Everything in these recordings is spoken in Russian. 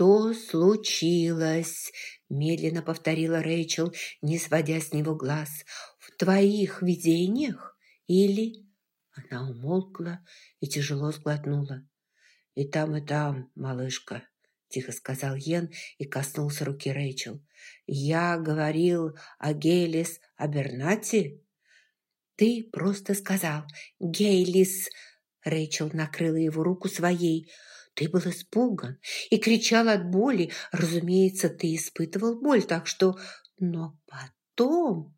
«Что случилось?» – медленно повторила Рэйчел, не сводя с него глаз. «В твоих видениях? Или...» Она умолкла и тяжело сглотнула. «И там, и там, малышка», – тихо сказал Йен и коснулся руки Рэйчел. «Я говорил о Гейлис Абернати?» «Ты просто сказал «Гейлис», – Рэйчел накрыла его руку своей. «Ты был испуган и кричал от боли. Разумеется, ты испытывал боль, так что... Но потом,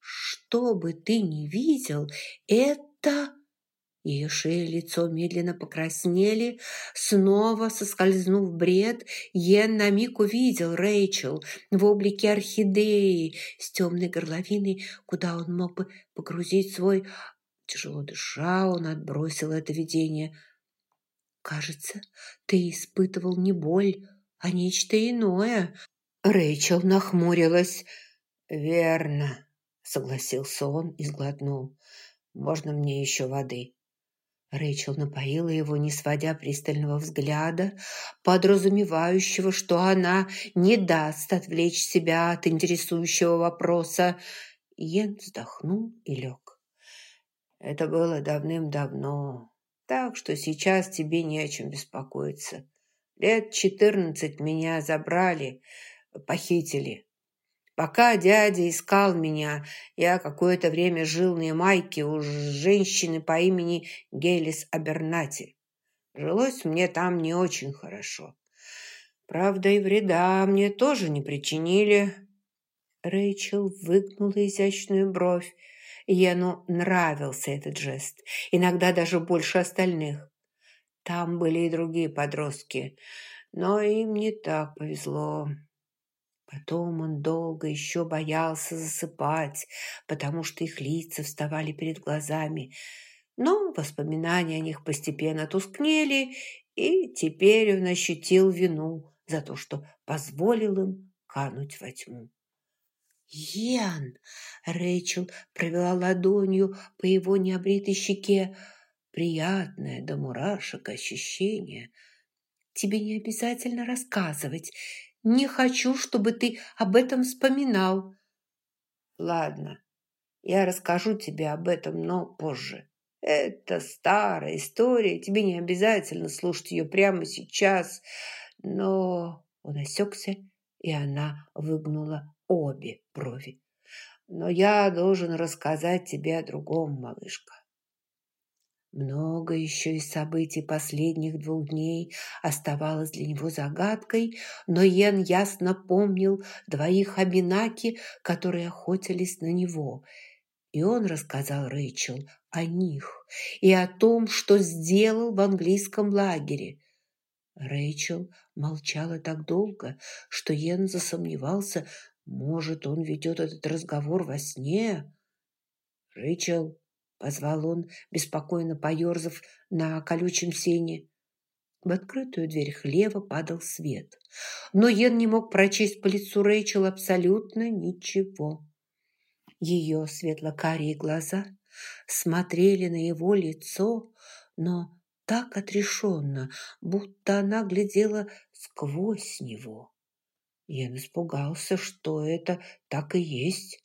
что бы ты ни видел, это...» Ее шея и лицо медленно покраснели. Снова соскользнув бред, Йен на миг увидел Рэйчел в облике орхидеи с темной горловиной, куда он мог бы погрузить свой... Тяжело дыша, он отбросил это видение. «Кажется, ты испытывал не боль, а нечто иное». Рэйчел нахмурилась. «Верно», — согласился он и сглотнул. «Можно мне еще воды?» Рэйчел напоила его, не сводя пристального взгляда, подразумевающего, что она не даст отвлечь себя от интересующего вопроса. Йен вздохнул и лег. «Это было давным-давно, так что сейчас тебе не о чем беспокоиться. Лет четырнадцать меня забрали, похитили. Пока дядя искал меня, я какое-то время жил на Ямайке у женщины по имени Гелис Абернати. Жилось мне там не очень хорошо. Правда, и вреда мне тоже не причинили. Рэйчел выгнула изящную бровь. Яну нравился этот жест, иногда даже больше остальных. Там были и другие подростки, но им не так повезло. Потом он долго еще боялся засыпать, потому что их лица вставали перед глазами. Но воспоминания о них постепенно тускнели, и теперь он ощутил вину за то, что позволил им кануть во тьму. «Ян!» – Рэйчел провела ладонью по его необритой щеке. Приятное до мурашек ощущение. «Тебе не обязательно рассказывать. Не хочу, чтобы ты об этом вспоминал. Ладно, я расскажу тебе об этом, но позже. Это старая история, тебе не обязательно слушать ее прямо сейчас. Но он осекся, и она выгнула обе брови. Но я должен рассказать тебе о другом, малышка. Много еще из событий последних двух дней оставалось для него загадкой, но Йен ясно помнил двоих Абинаки, которые охотились на него. И он рассказал Рэйчел о них и о том, что сделал в английском лагере. Рэйчел молчала так долго, что Йен засомневался, может, он ведет этот разговор во сне. «Рэйчел, позвал он, беспокойно поерзав на колючем сене. В открытую дверь хлева падал свет, но Йен не мог прочесть по лицу Рэйчел абсолютно ничего. Ее светло-карие глаза смотрели на его лицо, но так отрешенно, будто она глядела сквозь него. Йен испугался, что это так и есть.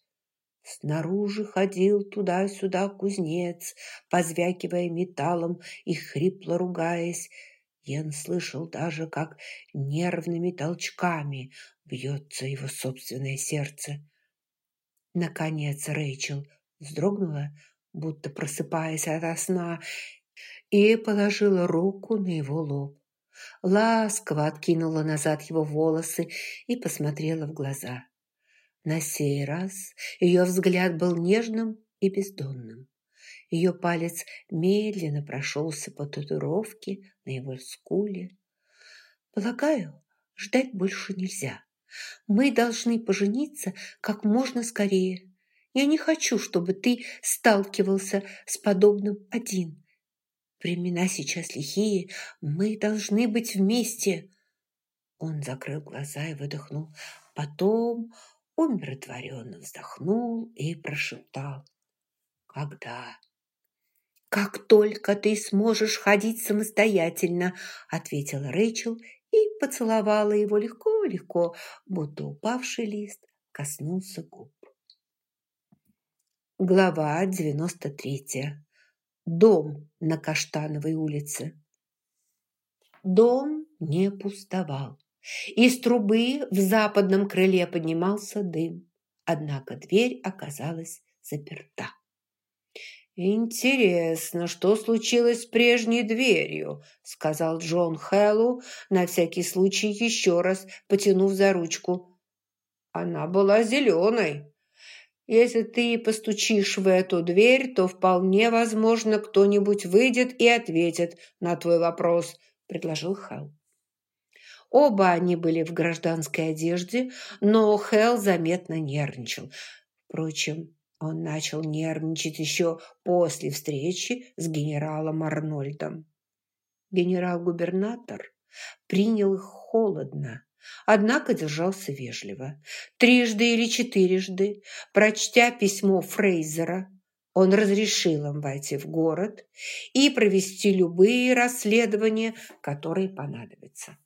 Снаружи ходил туда-сюда кузнец, позвякивая металлом и хрипло ругаясь. Ян слышал даже, как нервными толчками бьется его собственное сердце. Наконец Рэйчел вздрогнула, будто просыпаясь ото сна, и положила руку на его лоб. Ласково откинула назад его волосы и посмотрела в глаза. На сей раз ее взгляд был нежным и бездонным. Ее палец медленно прошелся по татуировке на его скуле. «Полагаю, ждать больше нельзя. Мы должны пожениться как можно скорее. Я не хочу, чтобы ты сталкивался с подобным один. Времена сейчас лихие, мы должны быть вместе». Он закрыл глаза и выдохнул. Потом умиротворенно вздохнул и прошептал. «Когда?» «Как только ты сможешь ходить самостоятельно», ответила Рэйчел и поцеловала его легко-легко, будто упавший лист коснулся губ. Глава 93. Дом на Каштановой улице. Дом не пустовал. Из трубы в западном крыле поднимался дым, однако дверь оказалась заперта. «Интересно, что случилось с прежней дверью?» – сказал Джон Хэллу, на всякий случай еще раз потянув за ручку. «Она была зеленой. Если ты постучишь в эту дверь, то вполне возможно, кто-нибудь выйдет и ответит на твой вопрос», – предложил Хэл. Оба они были в гражданской одежде, но Хэл заметно нервничал. Впрочем, он начал нервничать еще после встречи с генералом Арнольдом. Генерал-губернатор принял их холодно, однако держался вежливо. Трижды или четырежды, прочтя письмо Фрейзера, он разрешил им войти в город и провести любые расследования, которые понадобятся.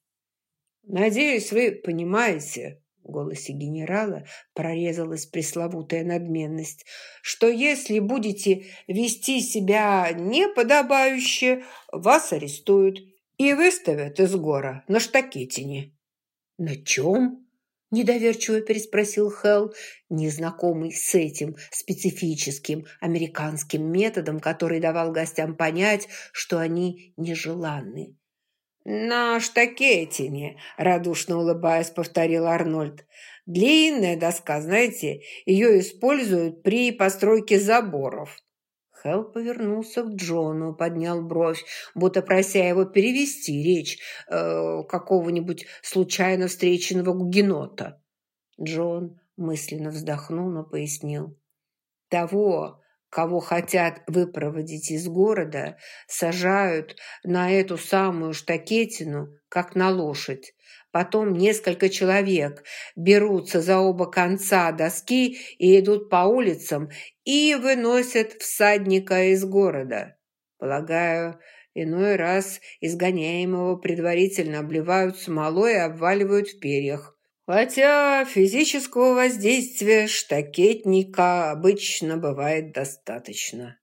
«Надеюсь, вы понимаете, в голосе генерала прорезалась пресловутая надменность, что если будете вести себя неподобающе, вас арестуют и выставят из гора на штакетине. «На чем?» – недоверчиво переспросил Хелл, незнакомый с этим специфическим американским методом, который давал гостям понять, что они нежеланны. «На штакетине», – радушно улыбаясь, повторил Арнольд. «Длинная доска, знаете, ее используют при постройке заборов». Хелл повернулся к Джону, поднял бровь, будто прося его перевести речь э, какого-нибудь случайно встреченного гугенота. Джон мысленно вздохнул, но пояснил. «Того, кого хотят выпроводить из города, сажают на эту самую штакетину, как на лошадь. Потом несколько человек берутся за оба конца доски и идут по улицам и выносят всадника из города. Полагаю, иной раз изгоняемого предварительно обливают смолой и обваливают в перьях. Хотя физического воздействия штакетника обычно бывает достаточно.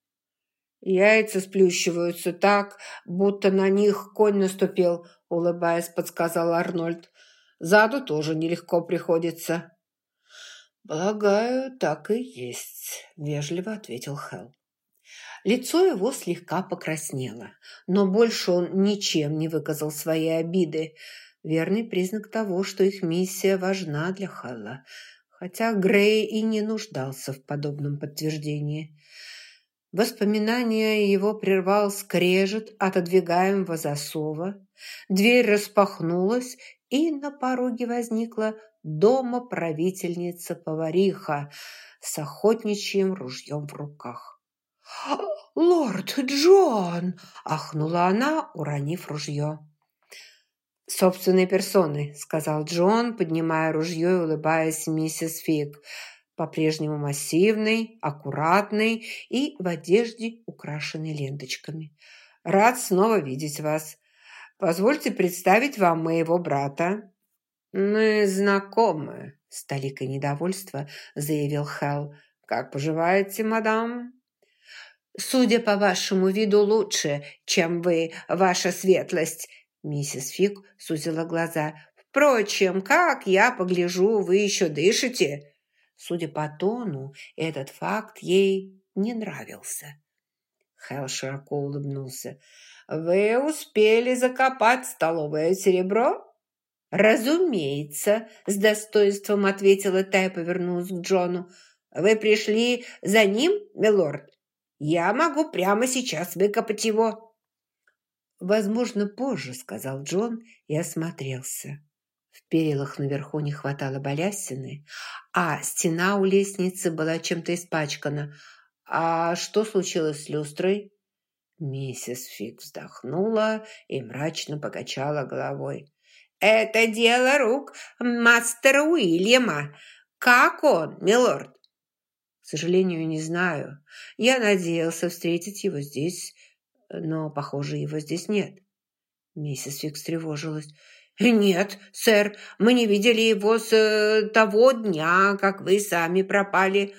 Яйца сплющиваются так, будто на них конь наступил, улыбаясь, подсказал Арнольд. Заду тоже нелегко приходится. «Полагаю, так и есть», – вежливо ответил Хелл. Лицо его слегка покраснело, но больше он ничем не выказал своей обиды – верный признак того, что их миссия важна для Халла, хотя Грей и не нуждался в подобном подтверждении. Воспоминания его прервал скрежет отодвигаемого засова. Дверь распахнулась, и на пороге возникла дома правительница-повариха с охотничьим ружьем в руках. «Лорд Джон!» – ахнула она, уронив ружье. «Собственной персоной», – сказал Джон, поднимая ружье и улыбаясь миссис Фиг, по-прежнему массивный, аккуратный и в одежде, украшенной ленточками. «Рад снова видеть вас. Позвольте представить вам моего брата». «Мы знакомы», – с толикой недовольства заявил Хелл. «Как поживаете, мадам?» «Судя по вашему виду, лучше, чем вы, ваша светлость», Миссис Фиг сузила глаза. «Впрочем, как я погляжу, вы еще дышите?» Судя по тону, этот факт ей не нравился. Хелл широко улыбнулся. «Вы успели закопать столовое серебро?» «Разумеется», – с достоинством ответила та и повернулась к Джону. «Вы пришли за ним, милорд? Я могу прямо сейчас выкопать его». «Возможно, позже», — сказал Джон и осмотрелся. В перилах наверху не хватало балясины, а стена у лестницы была чем-то испачкана. «А что случилось с люстрой?» Миссис Фиг вздохнула и мрачно покачала головой. «Это дело рук мастера Уильяма. Как он, милорд?» «К сожалению, не знаю. Я надеялся встретить его здесь но, похоже, его здесь нет. Миссис Фикс тревожилась. «Нет, сэр, мы не видели его с э, того дня, как вы сами пропали».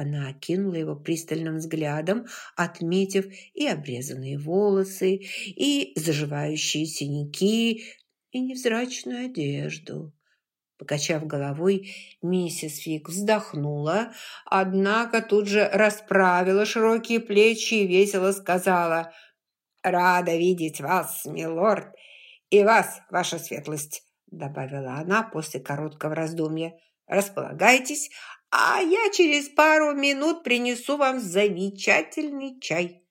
Она окинула его пристальным взглядом, отметив и обрезанные волосы, и заживающие синяки, и невзрачную одежду. Покачав головой, миссис Фиг вздохнула, однако тут же расправила широкие плечи и весело сказала «Рада видеть вас, милорд, и вас, ваша светлость», добавила она после короткого раздумья. «Располагайтесь, а я через пару минут принесу вам замечательный чай».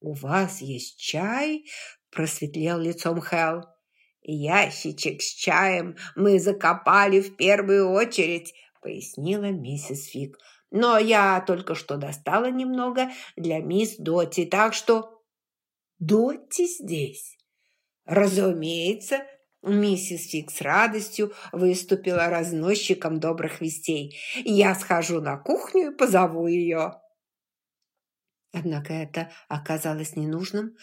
«У вас есть чай?» – просветлел лицом Хелл. «Ящичек с чаем мы закопали в первую очередь», – пояснила миссис Фиг. «Но я только что достала немного для мисс Доти, так что...» «Доти здесь?» «Разумеется», Миссис Фиг с радостью выступила разносчиком добрых вестей. «Я схожу на кухню и позову ее». Однако это оказалось ненужным.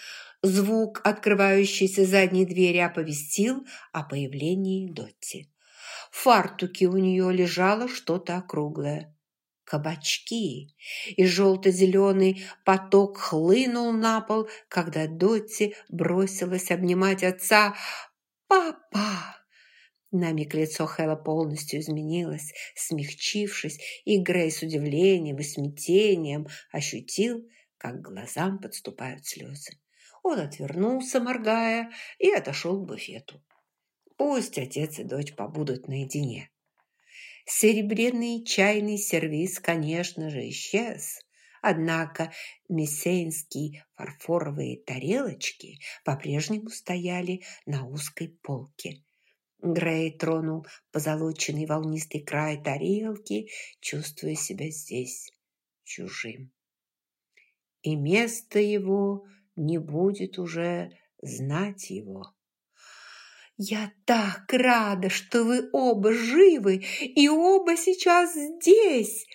Звук открывающейся задней двери оповестил о появлении Дотти. В фартуке у нее лежало что-то округлое. Кабачки, и желто-зеленый поток хлынул на пол, когда Дотти бросилась обнимать отца. «Папа!» На миг лицо Хэлла полностью изменилось, смягчившись, и Грей с удивлением и смятением ощутил, как глазам подступают слезы. Он отвернулся, моргая, и отошел к буфету. Пусть отец и дочь побудут наедине. Серебряный чайный сервиз, конечно же, исчез. Однако мессейнские фарфоровые тарелочки по-прежнему стояли на узкой полке. Грей тронул позолоченный волнистый край тарелки, чувствуя себя здесь чужим. И место его не будет уже знать его. «Я так рада, что вы оба живы и оба сейчас здесь!»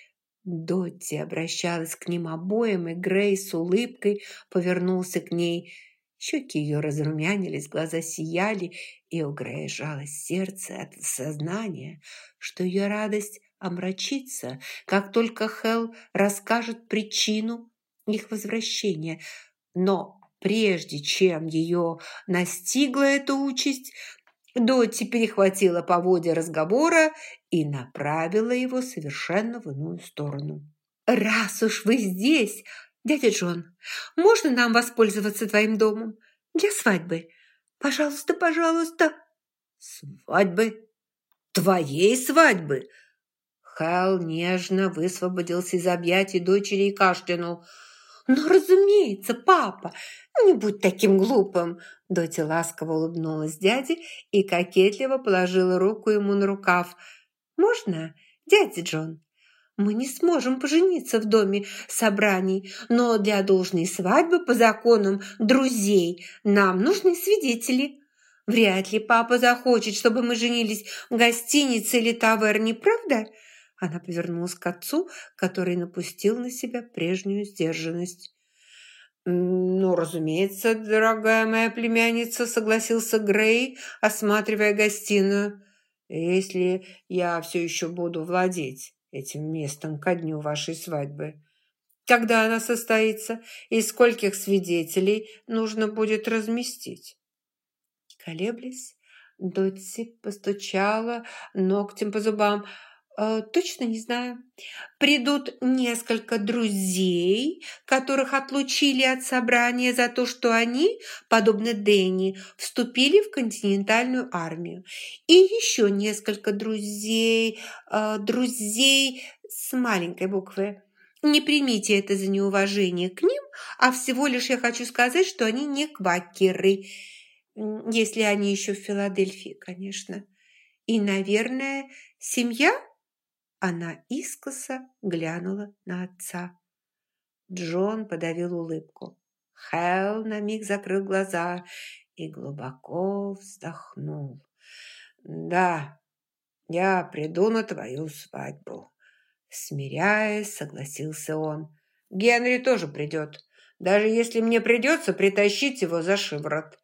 Дотти обращалась к ним обоим, и Грей с улыбкой повернулся к ней. Щеки ее разрумянились, глаза сияли, и у Грея жалось сердце от сознания, что ее радость омрачится, как только Хелл расскажет причину их возвращения. Но прежде чем ее настигла эта участь, Дотти перехватила поводья разговора и направила его совершенно в иную сторону. «Раз уж вы здесь, дядя Джон, можно нам воспользоваться твоим домом для свадьбы? Пожалуйста, пожалуйста!» «Свадьбы? Твоей свадьбы?» Хэл нежно высвободился из объятий дочери и кашлянул – «Ну, разумеется, папа, не будь таким глупым!» Доти ласково улыбнулась дяде и кокетливо положила руку ему на рукав. «Можно, дядя Джон?» «Мы не сможем пожениться в доме собраний, но для должной свадьбы по законам друзей нам нужны свидетели». Вряд ли папа захочет, чтобы мы женились в гостинице или таверне, правда?» Она повернулась к отцу, который напустил на себя прежнюю сдержанность. «Ну, разумеется, дорогая моя племянница», — согласился Грей, осматривая гостиную. «Если я все еще буду владеть этим местом ко дню вашей свадьбы. Когда она состоится и скольких свидетелей нужно будет разместить?» Колеблясь, Дотси постучала ногтем по зубам – Э, точно не знаю. Придут несколько друзей, которых отлучили от собрания за то, что они, подобно Дэнни, вступили в континентальную армию. И еще несколько друзей, э, друзей с маленькой буквы. Не примите это за неуважение к ним, а всего лишь я хочу сказать, что они не квакеры, если они еще в Филадельфии, конечно. И, наверное, семья – она искоса глянула на отца. Джон подавил улыбку. Хелл на миг закрыл глаза и глубоко вздохнул. «Да, я приду на твою свадьбу», — смиряясь, согласился он. «Генри тоже придет, даже если мне придется притащить его за шиворот».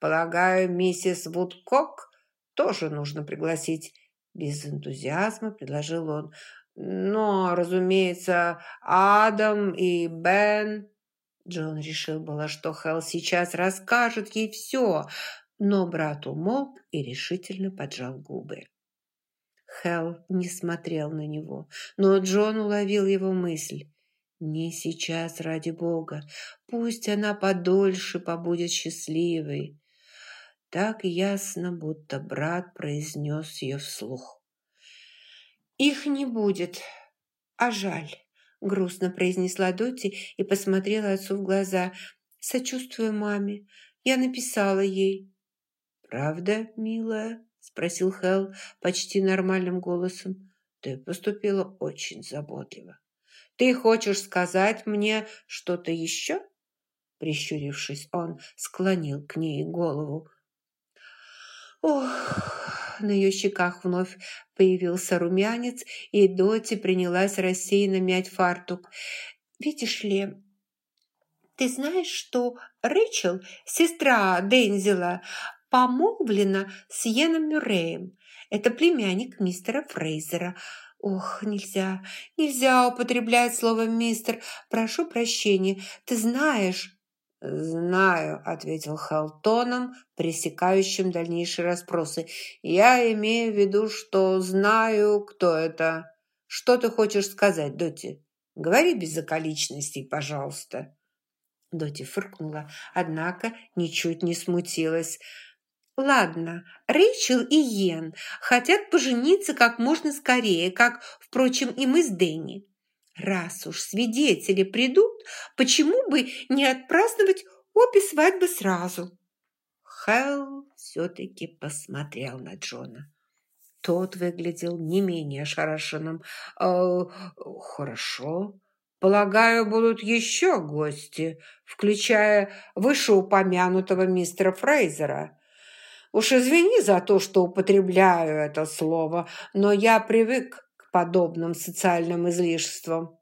Полагаю, миссис Вудкок тоже нужно пригласить. Без энтузиазма предложил он. Но, разумеется, Адам и Бен... Джон решил было, что Хелл сейчас расскажет ей все, но брат умолк и решительно поджал губы. Хелл не смотрел на него, но Джон уловил его мысль. «Не сейчас, ради Бога. Пусть она подольше побудет счастливой». Так ясно, будто брат произнес ее вслух. «Их не будет, а жаль», — грустно произнесла Доти и посмотрела отцу в глаза. «Сочувствую маме. Я написала ей». «Правда, милая?» – спросил Хелл почти нормальным голосом. «Ты поступила очень заботливо. Ты хочешь сказать мне что-то еще?» Прищурившись, он склонил к ней голову. Ох, на ее щеках вновь появился румянец, и Доти принялась рассеянно мять фартук. «Видишь ли, ты знаешь, что Рэйчел, сестра Дензела, помолвлена с Йеном Мюрреем. Это племянник мистера Фрейзера. Ох, нельзя, нельзя употреблять слово «мистер». Прошу прощения, ты знаешь... «Знаю», — ответил Хелтоном, пресекающим дальнейшие расспросы. «Я имею в виду, что знаю, кто это. Что ты хочешь сказать, Доти? Говори без околичностей, пожалуйста». Доти фыркнула, однако ничуть не смутилась. Ладно, Рэйчел и Йен хотят пожениться как можно скорее, как, впрочем, и мы с Дэнни. Раз уж свидетели придут, почему бы не отпраздновать обе свадьбы сразу? Хелл все-таки посмотрел на Джона. Тот выглядел не менее ошарашенным. «Э, «Хорошо. Полагаю, будут еще гости, включая вышеупомянутого мистера Фрейзера». Уж извини за то, что употребляю это слово, но я привык подобным социальным излишествам».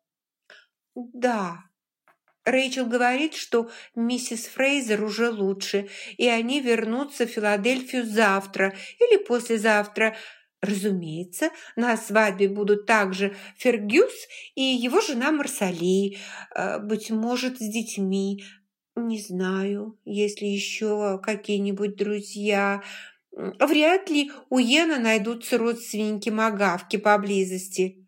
«Да», Рэйчел говорит, что миссис Фрейзер уже лучше, и они вернутся в Филадельфию завтра или послезавтра. Разумеется, на свадьбе будут также Фергюс и его жена Марсали, э, быть может, с детьми. Не знаю, есть ли еще какие-нибудь друзья. Вряд ли у Йена найдутся родственники-магавки поблизости.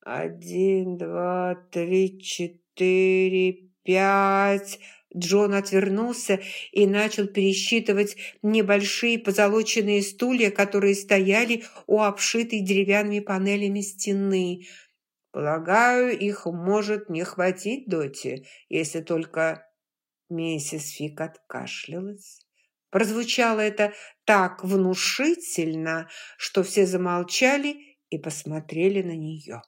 Один, два, три, четыре, пять... Джон отвернулся и начал пересчитывать небольшие позолоченные стулья, которые стояли у обшитой деревянными панелями стены. «Полагаю, их может не хватить, Доти, если только Миссис Фик откашлялась. Прозвучало это так внушительно, что все замолчали и посмотрели на нее.